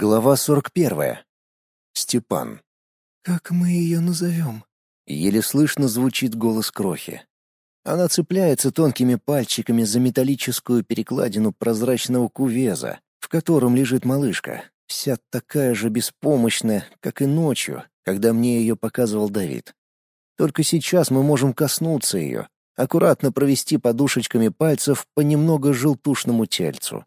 Глава 41. Степан. «Как мы ее назовем?» Еле слышно звучит голос Крохи. Она цепляется тонкими пальчиками за металлическую перекладину прозрачного кувеза, в котором лежит малышка, вся такая же беспомощная, как и ночью, когда мне ее показывал Давид. Только сейчас мы можем коснуться ее, аккуратно провести подушечками пальцев по немного желтушному тельцу.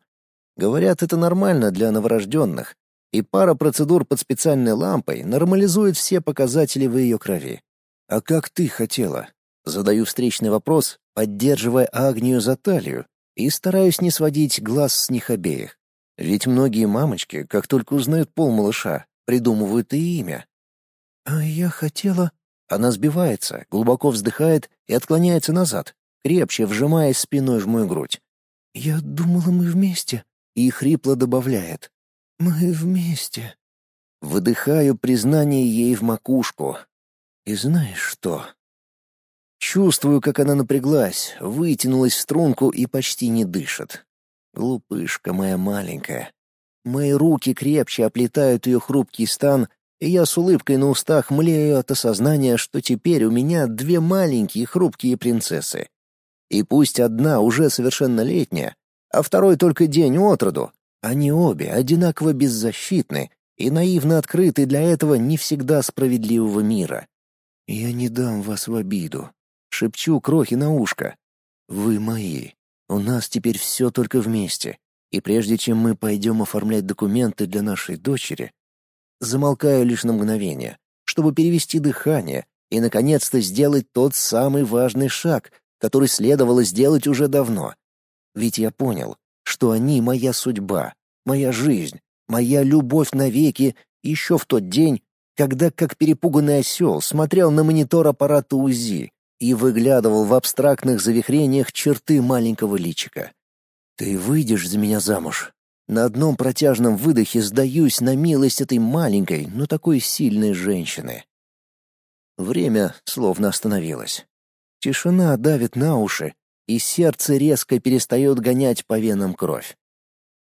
Говорят, это нормально для новорожденных, и пара процедур под специальной лампой нормализует все показатели в ее крови. А как ты хотела? Задаю встречный вопрос, поддерживая Агнию за талию, и стараюсь не сводить глаз с них обеих. Ведь многие мамочки, как только узнают пол малыша, придумывают и имя. «А я хотела...» Она сбивается, глубоко вздыхает и отклоняется назад, крепче вжимаясь спиной в мою грудь. «Я думала, мы вместе» и хрипло добавляет. «Мы вместе». Выдыхаю признание ей в макушку. И знаешь что? Чувствую, как она напряглась, вытянулась в струнку и почти не дышит. Глупышка моя маленькая. Мои руки крепче оплетают ее хрупкий стан, и я с улыбкой на устах млею от осознания, что теперь у меня две маленькие хрупкие принцессы. И пусть одна уже совершеннолетняя, а второй только день от роду. Они обе одинаково беззащитны и наивно открыты для этого не всегда справедливого мира. «Я не дам вас в обиду», — шепчу крохи на ушко. «Вы мои. У нас теперь все только вместе. И прежде чем мы пойдем оформлять документы для нашей дочери, замолкаю лишь на мгновение, чтобы перевести дыхание и, наконец-то, сделать тот самый важный шаг, который следовало сделать уже давно. Ведь я понял, что они моя судьба, моя жизнь, моя любовь навеки еще в тот день, когда, как перепуганный осел, смотрел на монитор аппарата УЗИ и выглядывал в абстрактных завихрениях черты маленького личика. «Ты выйдешь за меня замуж?» На одном протяжном выдохе сдаюсь на милость этой маленькой, но такой сильной женщины. Время словно остановилось. Тишина давит на уши, и сердце резко перестает гонять по венам кровь.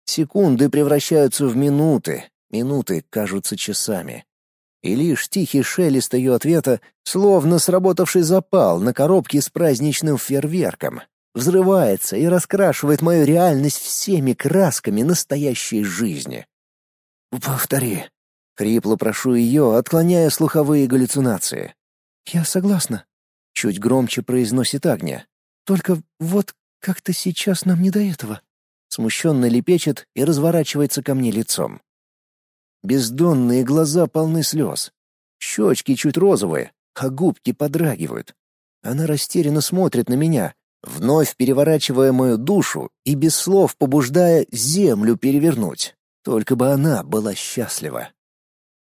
Секунды превращаются в минуты, минуты кажутся часами. И лишь тихий шелест ее ответа, словно сработавший запал на коробке с праздничным фейерверком, взрывается и раскрашивает мою реальность всеми красками настоящей жизни. «Повтори», — хрипло прошу ее, отклоняя слуховые галлюцинации. «Я согласна», — чуть громче произносит Агния. Только вот как-то сейчас нам не до этого. Смущенно лепечет и разворачивается ко мне лицом. Бездонные глаза полны слез. Щечки чуть розовые, а губки подрагивают. Она растерянно смотрит на меня, вновь переворачивая мою душу и без слов побуждая землю перевернуть. Только бы она была счастлива.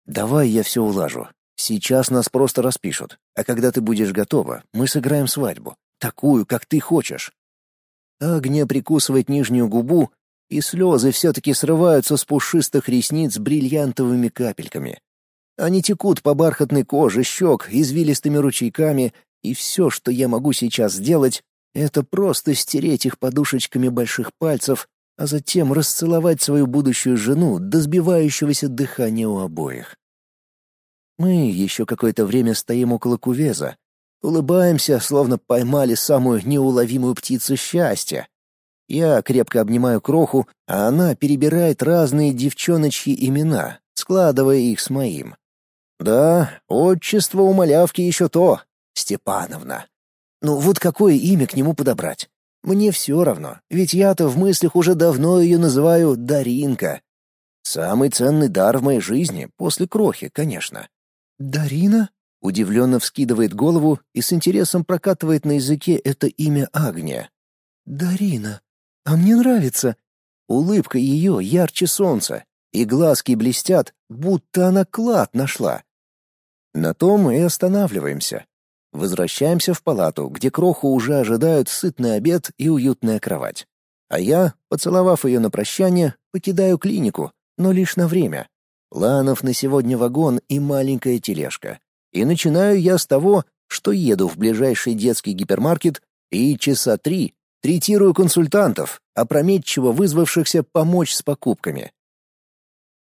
«Давай я все улажу. Сейчас нас просто распишут, а когда ты будешь готова, мы сыграем свадьбу. Такую, как ты хочешь. Агния прикусывает нижнюю губу, и слезы все-таки срываются с пушистых ресниц бриллиантовыми капельками. Они текут по бархатной коже щек извилистыми ручейками, и все, что я могу сейчас сделать, это просто стереть их подушечками больших пальцев, а затем расцеловать свою будущую жену до сбивающегося дыхания у обоих. Мы еще какое-то время стоим около кувеза, Улыбаемся, словно поймали самую неуловимую птицу счастья. Я крепко обнимаю кроху, а она перебирает разные девчоночьи имена, складывая их с моим. Да, отчество у малявки еще то, Степановна. Ну вот какое имя к нему подобрать? Мне все равно, ведь я-то в мыслях уже давно ее называю Даринка. Самый ценный дар в моей жизни, после крохи, конечно. «Дарина?» Удивленно вскидывает голову и с интересом прокатывает на языке это имя Агния. «Дарина, а мне нравится». Улыбка ее ярче солнца, и глазки блестят, будто она клад нашла. На том и останавливаемся. Возвращаемся в палату, где Кроху уже ожидают сытный обед и уютная кровать. А я, поцеловав ее на прощание, покидаю клинику, но лишь на время. Планов на сегодня вагон и маленькая тележка. И начинаю я с того, что еду в ближайший детский гипермаркет и часа три третирую консультантов, опрометчиво вызвавшихся помочь с покупками.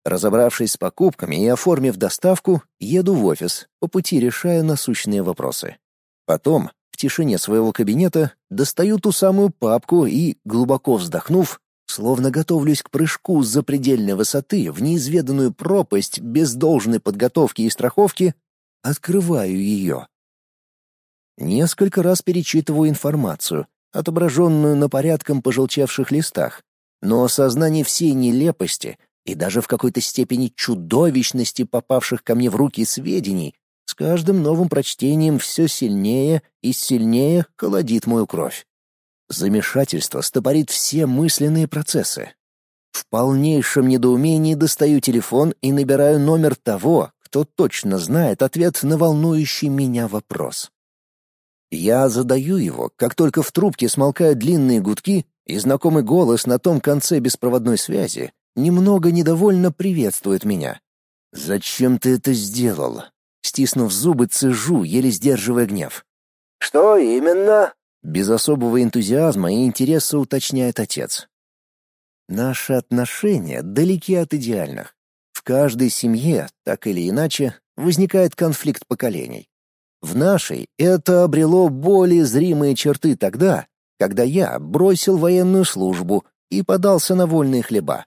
Разобравшись с покупками и оформив доставку, еду в офис, по пути решая насущные вопросы. Потом, в тишине своего кабинета, достаю ту самую папку и, глубоко вздохнув, словно готовлюсь к прыжку с запредельной высоты в неизведанную пропасть без должной подготовки и страховки, открываю ее. Несколько раз перечитываю информацию, отображенную на порядком пожелтевших листах, но осознание всей нелепости и даже в какой-то степени чудовищности попавших ко мне в руки сведений с каждым новым прочтением все сильнее и сильнее холодит мою кровь. Замешательство стопорит все мысленные процессы. В полнейшем недоумении достаю телефон и набираю номер того, кто точно знает ответ на волнующий меня вопрос. Я задаю его, как только в трубке смолкают длинные гудки, и знакомый голос на том конце беспроводной связи немного недовольно приветствует меня. «Зачем ты это сделал?» Стиснув зубы, цежу, еле сдерживая гнев. «Что именно?» Без особого энтузиазма и интереса уточняет отец. Наши отношения далеки от идеальных. В каждой семье, так или иначе, возникает конфликт поколений. В нашей это обрело более зримые черты тогда, когда я бросил военную службу и подался на вольные хлеба.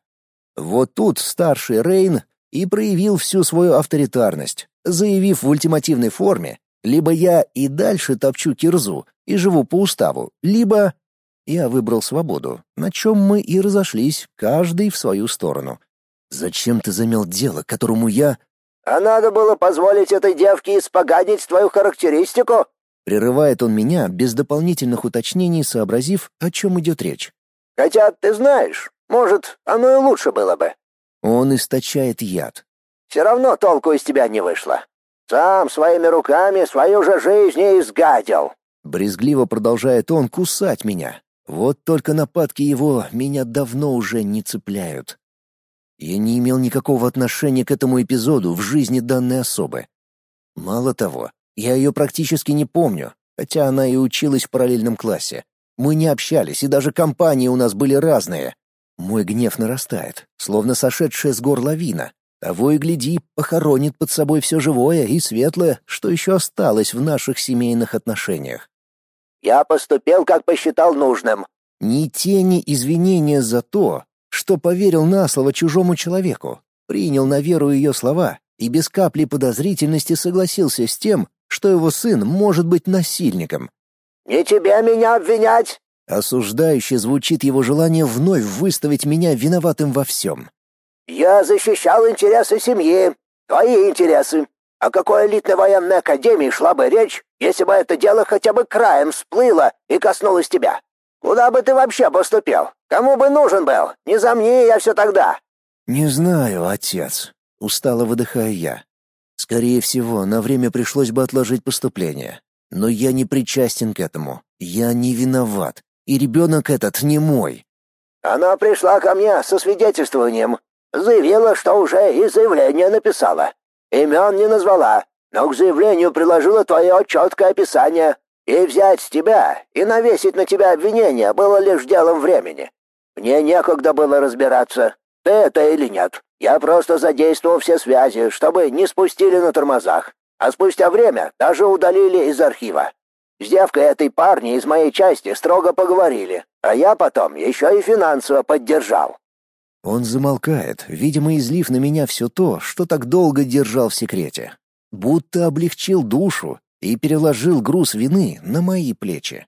Вот тут старший Рейн и проявил всю свою авторитарность, заявив в ультимативной форме, либо я и дальше топчу кирзу и живу по уставу, либо я выбрал свободу, на чем мы и разошлись, каждый в свою сторону. Зачем ты замел дело, которому я... А надо было позволить этой девке испоганить твою характеристику? Прерывает он меня, без дополнительных уточнений сообразив, о чем идет речь. Хотя, ты знаешь, может, оно и лучше было бы. Он источает яд. Все равно толку из тебя не вышло. Сам своими руками свою же жизнь и изгадил. Брезгливо продолжает он кусать меня. Вот только нападки его меня давно уже не цепляют. Я не имел никакого отношения к этому эпизоду в жизни данной особы. Мало того, я ее практически не помню, хотя она и училась в параллельном классе. Мы не общались, и даже компании у нас были разные. Мой гнев нарастает, словно сошедшая с гор лавина, того и гляди, похоронит под собой все живое и светлое, что еще осталось в наших семейных отношениях. «Я поступил, как посчитал нужным». Ни тени извинения за то, что поверил на слово чужому человеку, принял на веру ее слова и без капли подозрительности согласился с тем, что его сын может быть насильником. «Не тебе меня обвинять!» Осуждающе звучит его желание вновь выставить меня виноватым во всем. Я защищал интересы семьи, твои интересы. О какой элитной военной академии шла бы речь, если бы это дело хотя бы краем всплыло и коснулось тебя? Куда бы ты вообще поступил? Кому бы нужен был? Не за мне я все тогда. Не знаю, отец. Устало выдыхаю я. Скорее всего, на время пришлось бы отложить поступление. Но я не причастен к этому. Я не виноват. И ребенок этот не мой. Она пришла ко мне со свидетельствованием, Заявила, что уже и заявление написала. Имен не назвала, но к заявлению приложила твое четкое описание. И взять тебя и навесить на тебя обвинение было лишь делом времени. Мне некогда было разбираться, ты это или нет. Я просто задействовал все связи, чтобы не спустили на тормозах. А спустя время даже удалили из архива. С девкой этой парни из моей части строго поговорили, а я потом еще и финансово поддержал. Он замолкает, видимо, излив на меня все то, что так долго держал в секрете. Будто облегчил душу и переложил груз вины на мои плечи.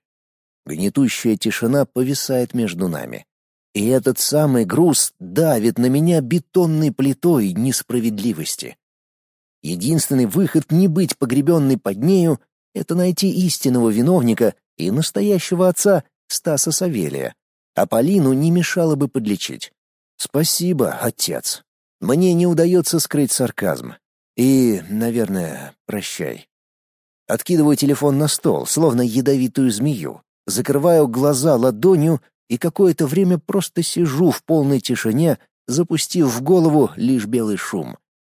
Гнетущая тишина повисает между нами. И этот самый груз давит на меня бетонной плитой несправедливости. Единственный выход не быть погребенной под нею — это найти истинного виновника и настоящего отца Стаса Савелия. А Полину не мешало бы подлечить. Спасибо, отец. Мне не удается скрыть сарказм. И, наверное, прощай. Откидываю телефон на стол, словно ядовитую змею. Закрываю глаза ладонью и какое-то время просто сижу в полной тишине, запустив в голову лишь белый шум.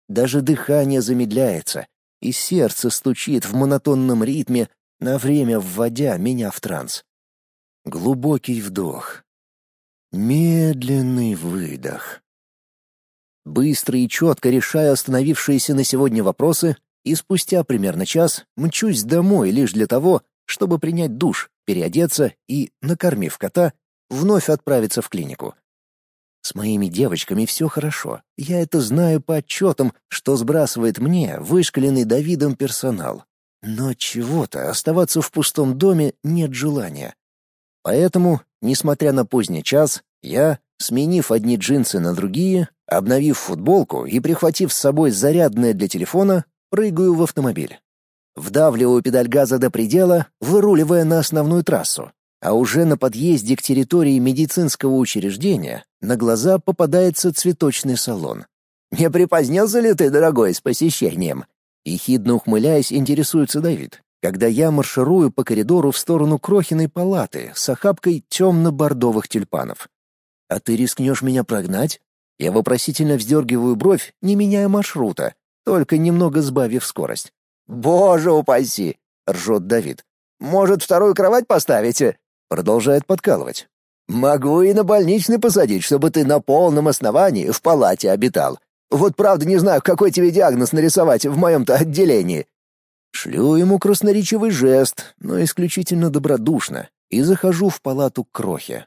Даже дыхание замедляется, и сердце стучит в монотонном ритме, на время вводя меня в транс. Глубокий вдох, Медленный выдох. Быстро и четко решаю остановившиеся на сегодня вопросы и спустя примерно час мчусь домой лишь для того, чтобы принять душ, переодеться и, накормив кота, вновь отправиться в клинику. С моими девочками все хорошо. Я это знаю по отчетам, что сбрасывает мне вышкаленный Давидом персонал. Но чего-то оставаться в пустом доме нет желания. Поэтому, несмотря на поздний час, я, сменив одни джинсы на другие, обновив футболку и прихватив с собой зарядное для телефона, прыгаю в автомобиль. Вдавливаю педаль газа до предела, выруливая на основную трассу. А уже на подъезде к территории медицинского учреждения на глаза попадается цветочный салон. «Не припозднился ли ты, дорогой, с посещением?» Ехидно ухмыляясь, интересуется Давид, когда я марширую по коридору в сторону Крохиной палаты с охапкой темно-бордовых тюльпанов. «А ты рискнешь меня прогнать?» Я вопросительно вздергиваю бровь, не меняя маршрута, только немного сбавив скорость. «Боже упаси!» — ржет Давид. «Может, вторую кровать поставите?» Продолжает подкалывать. «Могу и на больничный посадить, чтобы ты на полном основании в палате обитал. Вот правда не знаю, какой тебе диагноз нарисовать в моем-то отделении». Шлю ему красноречивый жест, но исключительно добродушно, и захожу в палату к Крохе.